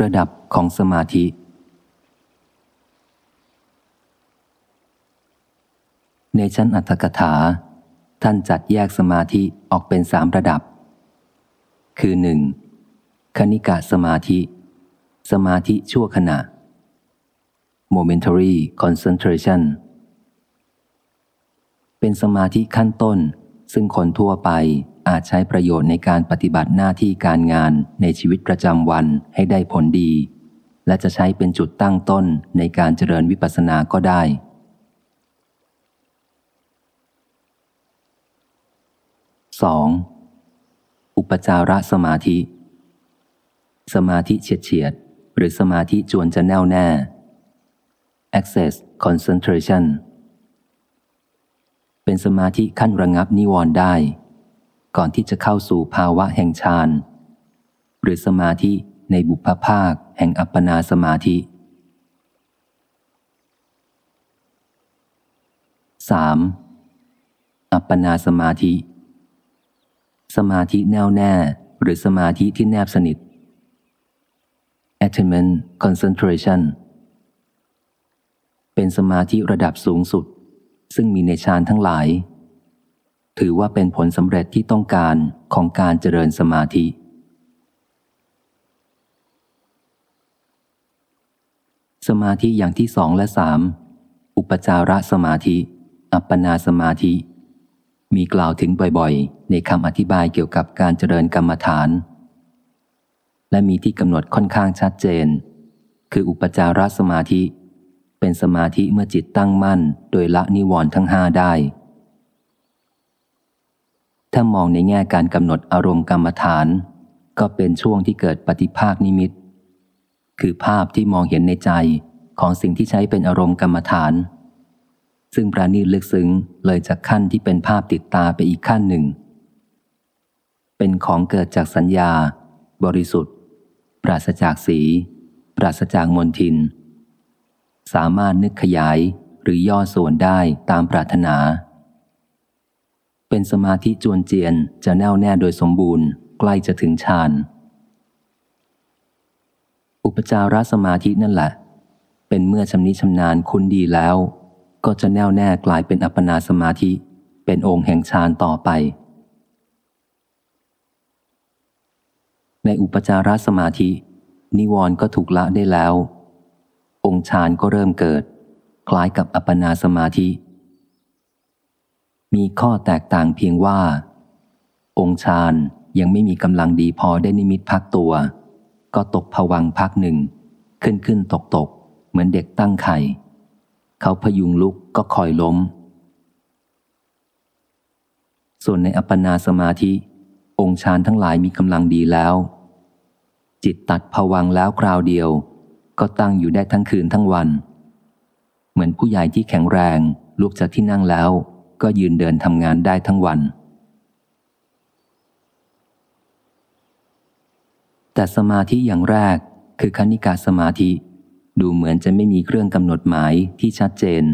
ระดับของสมาธิ ในชั้นอัตถกถา ท่านจัดแยกสมาธิออกเป็นสามระดับ คือหนึ่งคณิกาสมาธิ สมาธิชั่วขณะ momentary concentration เป็นสมาธิขั้นต้นซึ่งคนทั่วไป อาจใช้ประโยชน์ในการปฏิบัติหน้าที่การงานในชีวิตประจำวันให้ได้ผลดี และจะใช้เป็นจุดตั้งต้นในการเจริญวิปัสสนาก็ได้ 2. อุปจารสมาธิ สมาธิเฉียดเฉียด หรือสมาธิจวนจะแน่วแน่ access concentration เป็นสมาธิขั้นระงับนิวรณ์ได้ ก่อนที่จะเข้าสู่ภาวะแห่งฌานหรือสมาธิในบุพภาค แห่งอัปปนาสมาธิ 3. อัปปนาสมาธิ สมาธิแน่วแน่ หรือสมาธิที่แนบสนิท attainment concentration เป็นสมาธิระดับสูงสุด ซึ่งมีในฌานทั้งหลาย ถือว่าเป็นผลสำเร็จที่ต้องการของการเจริญสมาธิ สมาธิอย่างที่สองและสามอุปจารสมาธิ อัปปนาสมาธิ มีกล่าวถึงบ่อยๆ ในคำอธิบายเกี่ยวกับการเจริญกรรมฐาน และมีที่กำหนดค่อนข้างชัดเจน คืออุปจารสมาธิ เป็นสมาธิเมื่อจิตตั้งมั่น โดยละนิวรณ์ทั้งห้าได้ ถ้ามองในแง่การกำหนดอารมณ์กรรมฐาน ก็เป็นช่วงที่เกิดปฏิภาคนิมิต คือภาพที่มองเห็นในใจของสิ่งที่ใช้เป็นอารมณ์กรรมฐาน ซึ่งประณีตลึกซึ้งเลยจากขั้นที่เป็นภาพติดตาไปอีกขั้นหนึ่ง เป็นของเกิดจากสัญญา บริสุทธิ์ ปราศจากสี ปราศจากมนทิน สามารถนึกขยายหรือย่อส่วนได้ตามปรารถนา เป็นสมาธิจวนเจียนจะแน่วแน่โดยสมบูรณ์ ใกล้จะถึงฌาน อุปจารสมาธินั่นแหละ เป็นเมื่อชำนิชำนาญคุณดีแล้ว ก็จะแน่วแน่กลายเป็นอัปปนาสมาธิ เป็นองค์แห่งฌานต่อไป ในอุปจารสมาธิ นิวรณ์ก็ถูกละได้แล้ว องค์ฌานก็เริ่มเกิด คล้ายกับอัปปนาสมาธิ มีข้อแตกต่างเพียงว่า องค์ฌานยังไม่มีกำลังดีพอได้นิมิตพักตัว ก็ตกผวังพักหนึ่ง ขึ้นขึ้นตกตกเหมือนเด็กตั้งไข่ เขาพยุงลุกก็คอยล้ม ส่วนในอัปปนาสมาธิ องค์ฌานทั้งหลายมีกำลังดีแล้ว จิตตัดผวังแล้วคราวเดียว ก็ตั้งอยู่ได้ทั้งคืนทั้งวัน เหมือนผู้ใหญ่ที่แข็งแรงลุกจากที่นั่งแล้ว ก็ยืนเดินทำงานได้ทั้งวัน แต่สมาธิอย่างแรกคือคณิกาสมาธิ ดูเหมือนจะไม่มีเครื่องกำหนดหมายที่ชัดเจน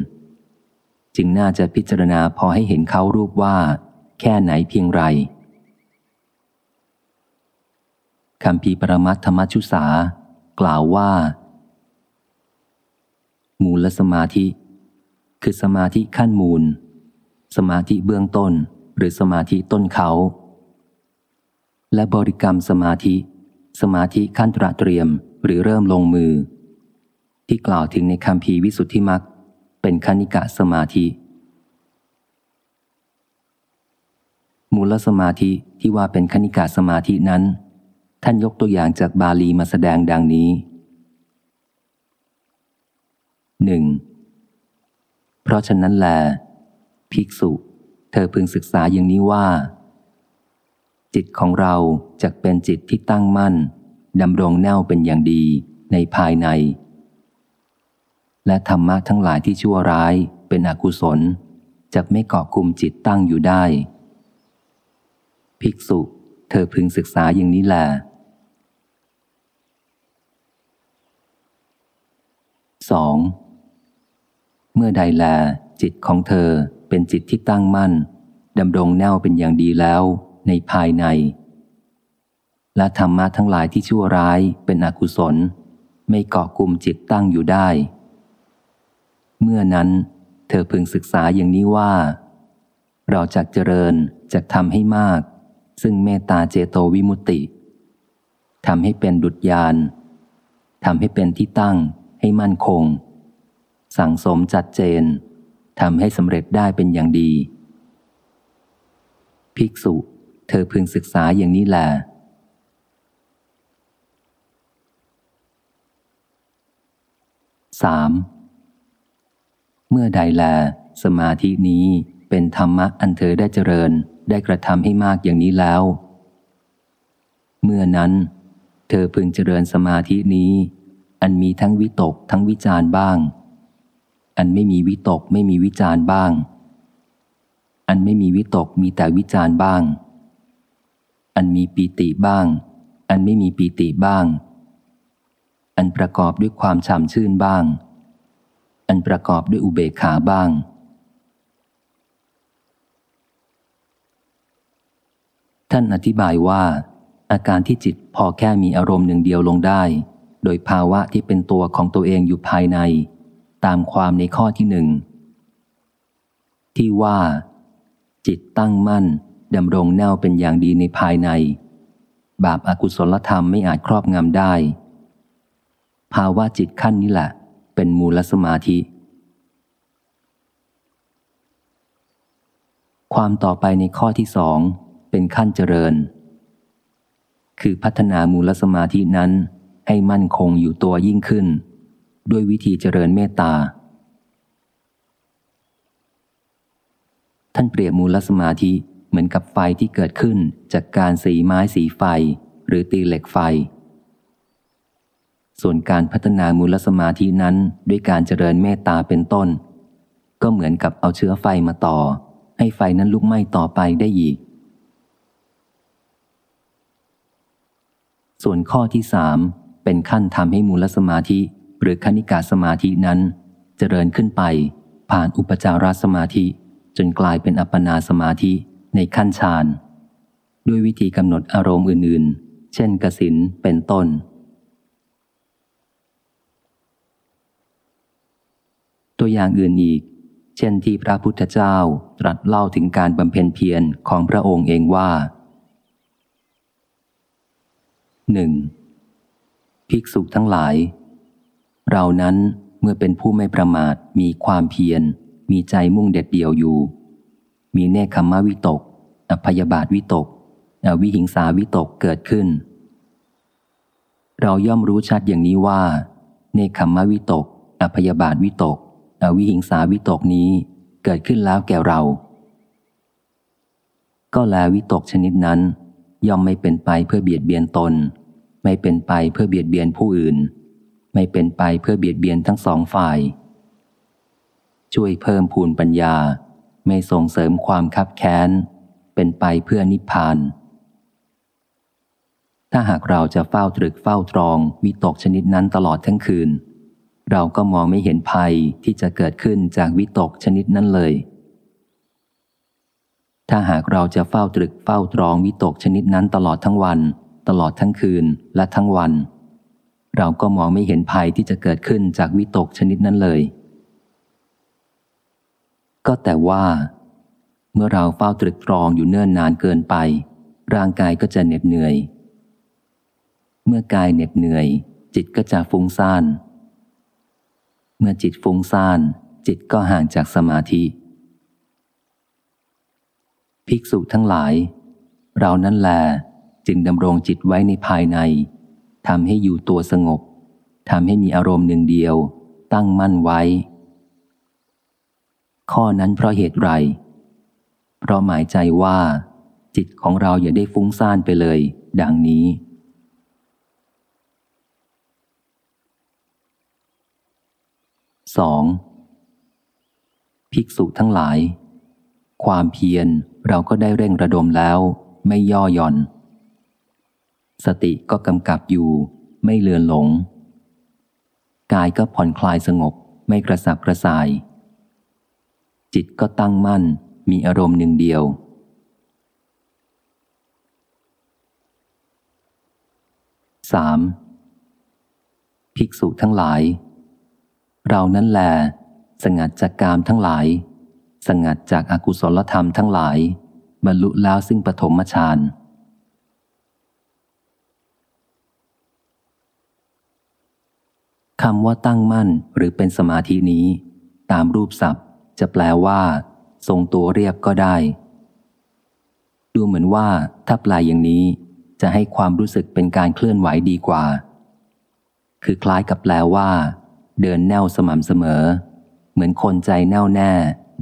จึงน่าจะพิจารณาพอให้เห็นเขารูปว่า แค่ไหนเพียงไรคำพีปรมัตธรรมชุสากล่าวว่า มูลสมาธิ คือสมาธิขั้นมูล สมาธิเบื้องต้น หรือสมาธิต้นเขา และบริกรรมสมาธิ สมาธิขั้นตระเตรียมหรือเริ่มลงมือ ที่กล่าวถึงในคำพีวิสุทธิมักเป็นคณิกะสมาธิ มูลสมาธิที่ว่าเป็นคณิกะสมาธินั้น ท่านยกตัวอย่างจากบาลีมาแสดงดังนี้หนึ่งเพราะฉะนั้นแหล ภิกษุ เธอพึงศึกษาอย่างนี้ว่า จิตของเราจะเป็นจิตที่ตั้งมั่นดำรงแน่วเป็นอย่างดีในภายใน และธรรมะทั้งหลายที่ชั่วร้ายเป็นอกุศลจะไม่เกาะคุมจิตตั้งอยู่ได้ ภิกษุ เธอพึงศึกษาอย่างนี้แหละสองเมื่อใดแลจิตของเธอ เป็นจิตที่ตั้งมั่นดำรงแน่วเป็นอย่างดีแล้วในภายใน และธรรมะทั้งหลายที่ชั่วร้ายเป็นอกุศล ไม่เกาะกลุ่มจิตตั้งอยู่ได้ เมื่อนั้น เธอพึงศึกษาอย่างนี้ว่า เราจะเจริญจะทำให้มาก ซึ่งเมตตาเจโตวิมุตติทำให้เป็นดุจยานทำให้เป็นที่ตั้งให้มั่นคง สั่งสมจัดเจน ทำให้สำเร็จได้เป็นอย่างดี ภิกษุ เธอพึงศึกษาอย่างนี้แหละสามเมื่อใดแล สมาธินี้เป็นธรรมะอันเธอได้เจริญได้กระทำให้มากอย่างนี้แล้ว เมื่อนั้น เธอพึงเจริญสมาธินี้ อันมีทั้งวิตกทั้งวิจารบ้าง อันไม่มีวิตกไม่มีวิจารบ้าง อันไม่มีวิตกมีแต่วิจารบ้าง อันมีปีติบ้าง อันไม่มีปีติบ้าง อันประกอบด้วยความช่ำชื่นบ้าง อันประกอบด้วยอุเบกขาบ้างท่านอธิบายว่า อาการที่จิตพอแค่มีอารมณ์หนึ่งเดียวลงได้ โดยภาวะที่เป็นตัวของตัวเองอยู่ภายใน ตามความในข้อที่หนึ่ง ที่ว่า จิตตั้งมั่นดำรงแนวเป็นอย่างดีในภายใน บาปอากุศลธรรมไม่อาจครอบงำได้ ภาวะจิตขั้นนี้แหละ เป็นมูลสมาธิ ความต่อไปในข้อที่สองเป็นขั้นเจริญ คือพัฒนามูลสมาธินั้นให้มั่นคงอยู่ตัวยิ่งขึ้น ด้วยวิธีเจริญเมตตา ท่านเปรียบมูลสมาธิเหมือนกับไฟที่เกิดขึ้นจากการสีไม้สีไฟ หรือตีเหล็กไฟ ส่วนการพัฒนามูลสมาธินั้นด้วยการเจริญเมตตาเป็นต้น ก็เหมือนกับเอาเชื้อไฟมาต่อ ให้ไฟนั้นลุกไหม้ต่อไปได้อีก ส่วนข้อที่สามเป็นขั้นทำให้มูลสมาธิ หรือคณิกาสมาธินั้นเจริญขึ้นไป ผ่านอุปจารสมาธิ จนกลายเป็นอัปปนาสมาธิในขั้นฌานด้วยวิธีกำหนดอารมณ์อื่น ๆ เช่นกสินเป็นต้น ตัวอย่างอื่นอีก เช่นที่พระพุทธเจ้าตรัสเล่าถึงการบำเพ็ญเพียรของพระองค์เองว่าหนึ่งภิกษุทั้งหลาย เรานั้นเมื่อเป็นผู้ไม่ประมาทมีความเพียร มีใจมุ่งเด็ดเดี่ยวอยู่ มีเนคขมวิตก อภยบาทวิตก อวิหิงสาวิตกเกิดขึ้น เราย่อมรู้ชัดอย่างนี้ว่า เนคขมวิตก อภยบาทวิตก อวิหิงสาวิตกนี้เกิดขึ้นแล้วแก่เรา ก็แลวิตกชนิดนั้น ย่อมไม่เป็นไปเพื่อเบียดเบียนตน ไม่เป็นไปเพื่อเบียดเบียนผู้อื่น ไม่เป็นไปเพื่อเบียดเบียนทั้งสองฝ่าย ช่วยเพิ่มพูนปัญญา ไม่ส่งเสริมความคับแค้น เป็นไปเพื่อนิพพาน ถ้าหากเราจะเฝ้าตรึกเฝ้าตรองวิตกชนิดนั้นตลอดทั้งคืน เราก็มองไม่เห็นภัยที่จะเกิดขึ้นจากวิตกชนิดนั้นเลย ถ้าหากเราจะเฝ้าตรึกเฝ้าตรองวิตกชนิดนั้นตลอดทั้งวัน ตลอดทั้งคืนและทั้งวัน เราก็มองไม่เห็นภัยที่จะเกิดขึ้นจากวิตกชนิดนั้นเลย ก็แต่ว่า เมื่อเราเฝ้าตรึกตรองอยู่เนิ่นนานเกินไป ร่างกายก็จะเหน็ดเหนื่อย เมื่อกายเหน็ดเหนื่อย จิตก็จะฟุ้งซ่าน เมื่อจิตฟุ้งซ่าน จิตก็ห่างจากสมาธิ ภิกษุทั้งหลาย เรานั่นแลจึงดำรงจิตไว้ในภายใน ทำให้อยู่ตัวสงบทำให้มีอารมณ์หนึ่งเดียว ตั้งมั่นไว้ ข้อนั้นเพราะเหตุไร เพราะหมายใจว่า จิตของเราอย่าได้ฟุ้งซ่านไปเลย ดังนี้ 2. ภิกษุทั้งหลาย ความเพียรเราก็ได้เร่งระดมแล้ว ไม่ย่อหย่อน สติก็กำกับอยู่ ไม่เลือนหลง กายก็ผ่อนคลายสงบ ไม่กระสับกระส่าย จิตก็ตั้งมั่น มีอารมณ์หนึ่งเดียว 3. ภิกษุทั้งหลาย เรานั้นแล สงัดจากกามทั้งหลาย สงัดจากอากุศลธรรมทั้งหลาย บรรลุแล้วซึ่งปฐมฌาน คำว่าตั้งมั่นหรือเป็นสมาธินี้ ตามรูปศัพท์ จะแปลว่า ทรงตัวเรียบก็ได้ ดูเหมือนว่าถ้าแปลอย่างนี้ จะให้ความรู้สึกเป็นการเคลื่อนไหวดีกว่า คือคล้ายกับแปลว่า เดินแนวสม่ำเสมอ เหมือนคนใจแน่วแน่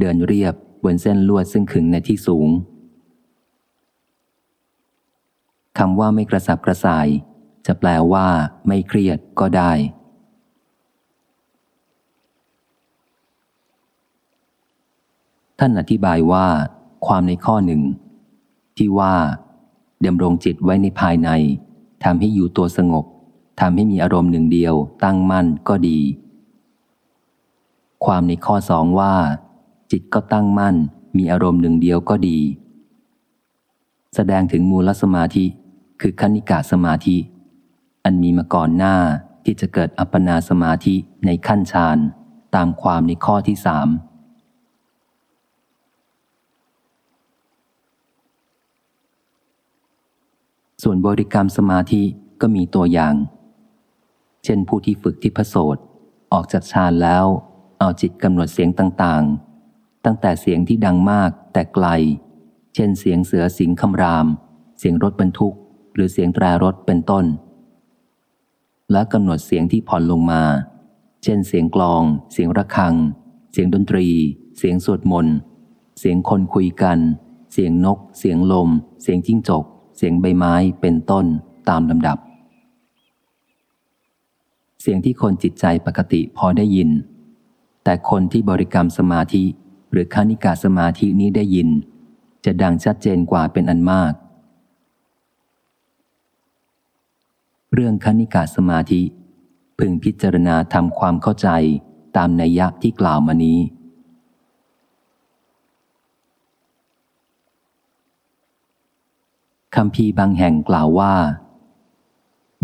เดินเรียบบนเส้นลวดซึ่งขึงในที่สูงคำว่าไม่กระสับกระส่าย จะแปลว่า ไม่เครียดก็ได้ ท่านอธิบายว่า ความในข้อหนึ่ง ที่ว่าดำรงจิตไว้ในภายในทำให้อยู่ตัวสงบทำให้มีอารมณ์หนึ่งเดียว ตั้งมั่นก็ดี ความในข้อสองว่า จิตก็ตั้งมั่น มีอารมณ์หนึ่งเดียวก็ดี แสดงถึงมูลสมาธิ คือคณิกาสมาธิ อันมีมาก่อนหน้าที่จะเกิดอัปปนาสมาธิในขั้นฌานตามความในข้อที่สาม ส่วนบริกรรมสมาธิก็มีตัวอย่าง เช่นผู้ที่ฝึกทิพโสตออกจากฌานแล้ว เอาจิตกำหนดเสียงต่างๆ ตั้งแต่เสียงที่ดังมากแต่ไกล เช่นเสียงเสือสิงคำราม เสียงรถบรรทุก หรือเสียงแตรรถเป็นต้น และกำหนดเสียงที่ผ่อนลงมา เช่นเสียงกลอง เสียงระฆัง เสียงดนตรี เสียงสวดมนต์เสียงคนคุยกัน เสียงนก เสียงลม เสียงจิ้งจก เสียงใบไม้เป็นต้นตามลำดับ เสียงที่คนจิตใจปกติพอได้ยิน แต่คนที่บริกรรมสมาธิหรือคานิกาสมาธินี้ได้ยิน จะดังชัดเจนกว่าเป็นอันมาก เรื่องคณิกาสมาธิ พึงพิจารณาทำความเข้าใจตามนัยยะที่กล่าวมานี้ คำพีบางแห่งกล่าวว่า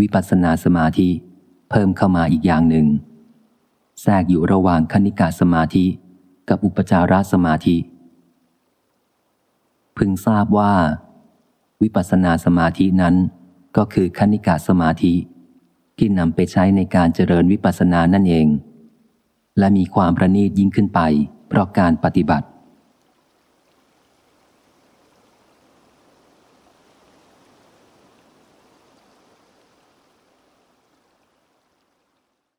วิปัสสนาสมาธิ เพิ่มเข้ามาอีกอย่างหนึ่ง แทรกอยู่ระหว่างคณิกาสมาธิ กับอุปจารสมาธิ พึงทราบว่า วิปัสสนาสมาธินั้นก็คือคณิกาสมาธิ ที่นำไปใช้ในการเจริญวิปัสสนานั่นเอง และมีความประณีตยิ่งขึ้นไป เพราะการปฏิบัติ